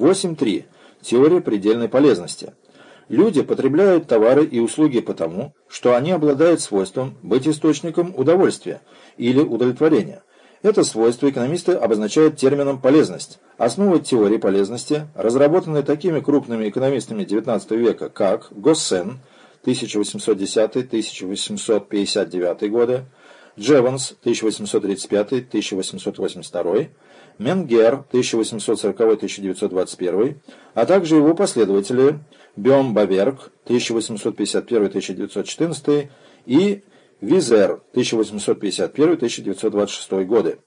8.3. Теория предельной полезности. Люди потребляют товары и услуги потому, что они обладают свойством быть источником удовольствия или удовлетворения. Это свойство экономисты обозначают термином «полезность». Основа теории полезности, разработанной такими крупными экономистами XIX века, как Госсен 1810-1859 годы, Джеванс 1835-1882, Менгер 1840-1921, а также его последователи Бем Баверк 1851-1914 и Визер 1851-1926 годы.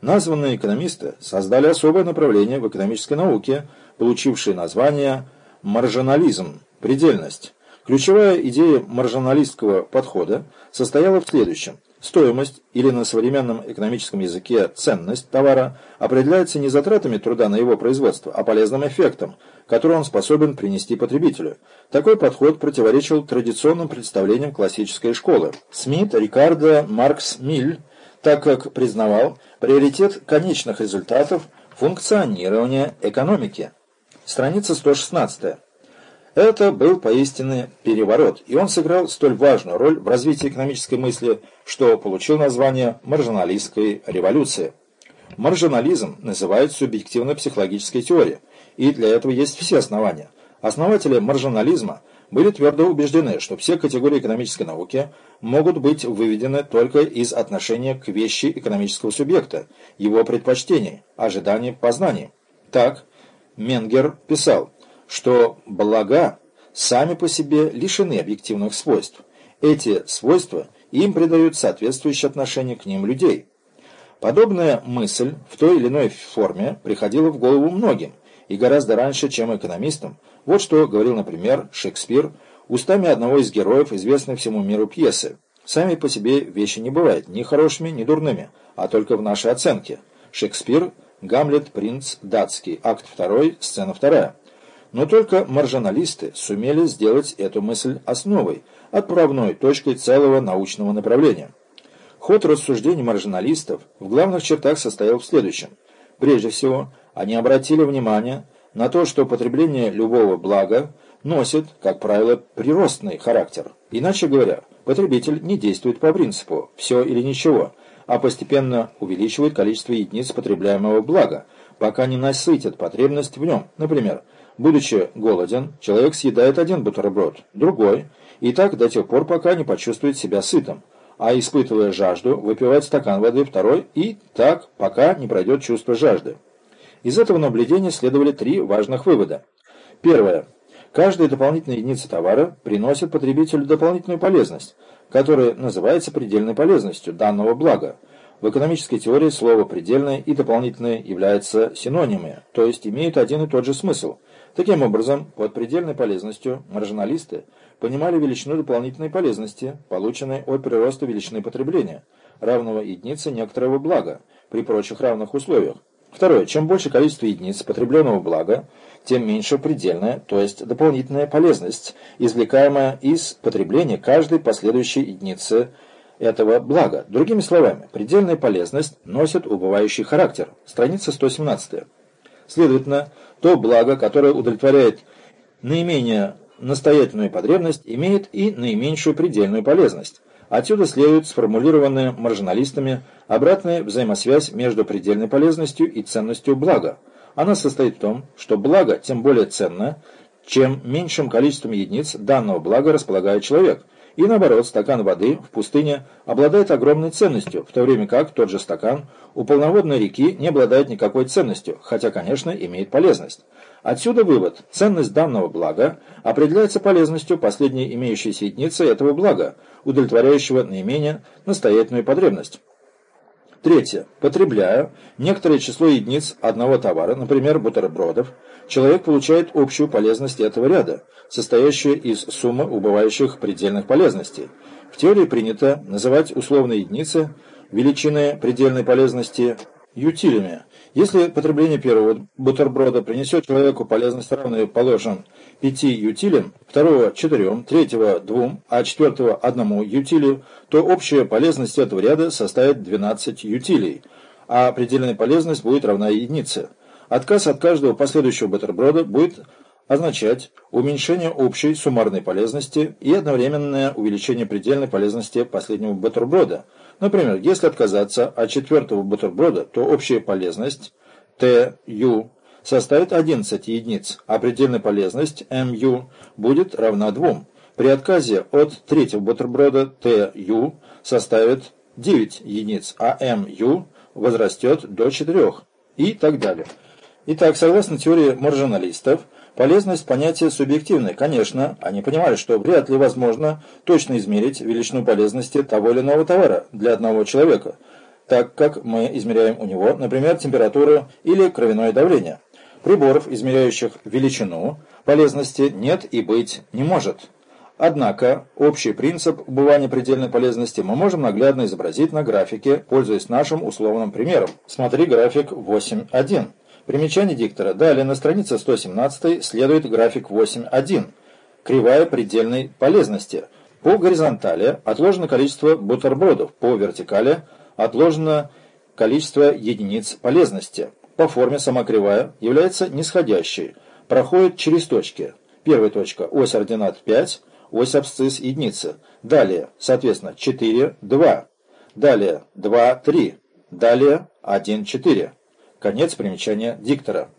Названные экономисты создали особое направление в экономической науке, получившее название маржинализм, предельность. Ключевая идея маржиналистского подхода состояла в следующем – Стоимость, или на современном экономическом языке ценность товара, определяется не затратами труда на его производство, а полезным эффектом, который он способен принести потребителю. Такой подход противоречил традиционным представлениям классической школы. Смит, Рикардо, Маркс, Миль, так как признавал приоритет конечных результатов функционирования экономики. Страница 116. Это был поистине переворот, и он сыграл столь важную роль в развитии экономической мысли, что получил название маржиналистской революции. Маржинализм называют субъективно-психологической теорией, и для этого есть все основания. Основатели маржинализма были твердо убеждены, что все категории экономической науки могут быть выведены только из отношения к вещи экономического субъекта, его предпочтений, ожиданий, познаний. Так, Менгер писал – что блага сами по себе лишены объективных свойств. Эти свойства им придаёт соответствующее отношение к ним людей. Подобная мысль в той или иной форме приходила в голову многим, и гораздо раньше, чем экономистам. Вот что говорил, например, Шекспир устами одного из героев известной всему миру пьесы. Сами по себе вещи не бывают ни хорошими, ни дурными, а только в нашей оценке. Шекспир, Гамлет, принц датский, акт 2, сцена 2. Но только маржиналисты сумели сделать эту мысль основой, отправной точкой целого научного направления. Ход рассуждений маржиналистов в главных чертах состоял в следующем. Прежде всего, они обратили внимание на то, что потребление любого блага носит, как правило, приростный характер. Иначе говоря, потребитель не действует по принципу «все или ничего», а постепенно увеличивает количество единиц потребляемого блага, пока не насытит потребность в нем. Например, Будучи голоден, человек съедает один бутерброд, другой, и так до тех пор, пока не почувствует себя сытым, а испытывая жажду, выпивает стакан воды второй, и так, пока не пройдет чувство жажды. Из этого наблюдения следовали три важных вывода. Первое. Каждая дополнительная единица товара приносит потребителю дополнительную полезность, которая называется предельной полезностью данного блага. В экономической теории слово «предельное» и «дополнительное» являются синонимы, то есть имеют один и тот же смысл – Таким образом, под предельной полезностью маржиналисты понимали величину дополнительной полезности, полученной от прироста величины потребления, равного единице некоторого блага, при прочих равных условиях. Второе. Чем больше количество единиц потребленного блага, тем меньше предельная, то есть дополнительная полезность, извлекаемая из потребления каждой последующей единицы этого блага. Другими словами, предельная полезность носит убывающий характер. Страница 117. Следовательно, то благо, которое удовлетворяет наименее настоятельную потребность, имеет и наименьшую предельную полезность. Отсюда следует сформулированная маржиналистами обратная взаимосвязь между предельной полезностью и ценностью блага. Она состоит в том, что благо тем более ценно, чем меньшим количеством единиц данного блага располагает человек – и наоборот, стакан воды в пустыне обладает огромной ценностью, в то время как тот же стакан у полноводной реки не обладает никакой ценностью, хотя, конечно, имеет полезность. Отсюда вывод. Ценность данного блага определяется полезностью последней имеющейся единицы этого блага, удовлетворяющего наименее настоятельную потребность. Третье. Потребляя некоторое число единиц одного товара, например, бутербродов, человек получает общую полезность этого ряда, состоящую из суммы убывающих предельных полезностей. В теории принято называть условные единицы величины предельной полезности ютилями. Если потребление первого бутерброда принесет человеку полезность равную, положим, 5 ютилям, второго – 4, третьего – 2, а четвертого – 1 ютилию, то общая полезность этого ряда составит 12 ютилий, а предельная полезность будет равна единице. Отказ от каждого последующего бутерброда будет означать уменьшение общей суммарной полезности и одновременное увеличение предельной полезности последнего бутерброда. Например, если отказаться от четвертого бутерброда, то общая полезность ТЮ составит 11 единиц, а предельная полезность МЮ будет равна 2. При отказе от третьего бутерброда ТЮ составит 9 единиц, а МЮ возрастет до 4 и так далее. Итак, согласно теории маржиналистов, полезность понятия субъективное. Конечно, они понимали, что вряд ли возможно точно измерить величину полезности того или иного товара для одного человека, так как мы измеряем у него, например, температуру или кровяное давление. Приборов, измеряющих величину полезности, нет и быть не может. Однако, общий принцип убывания предельной полезности мы можем наглядно изобразить на графике, пользуясь нашим условным примером. Смотри график 8.1. Примечание диктора. Далее на странице 117 следует график 8.1. Кривая предельной полезности. По горизонтали отложено количество бутербродов, по вертикали отложено количество единиц полезности. По форме сама кривая является нисходящей, проходит через точки. Первая точка – ось ординат 5, ось абсцисс единица. Далее, соответственно, 4, 2. Далее 2, 3. Далее 1, 4. Конец примечания диктора.